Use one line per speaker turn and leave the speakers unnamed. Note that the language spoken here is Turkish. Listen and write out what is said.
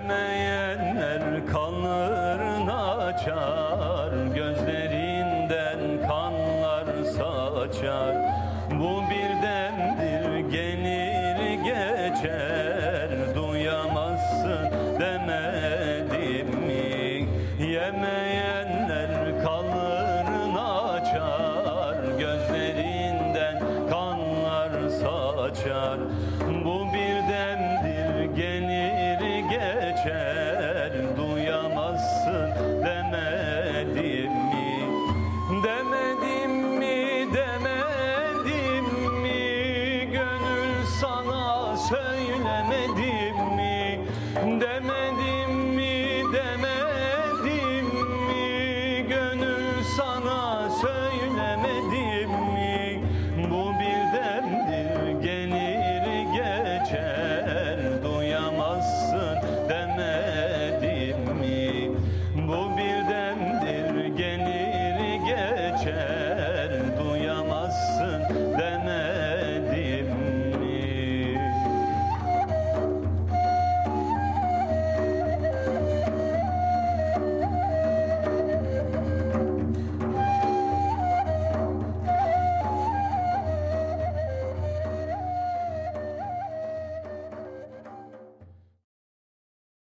Yemeyenler kanlarını açar Gözlerinden kanlar saçar. Bu birdemdir gelir geçer Duyamazsın demedim mi? Yemeyenler kanlarını açar Gözlerinden kanlar saçar. Bu birdemdir mi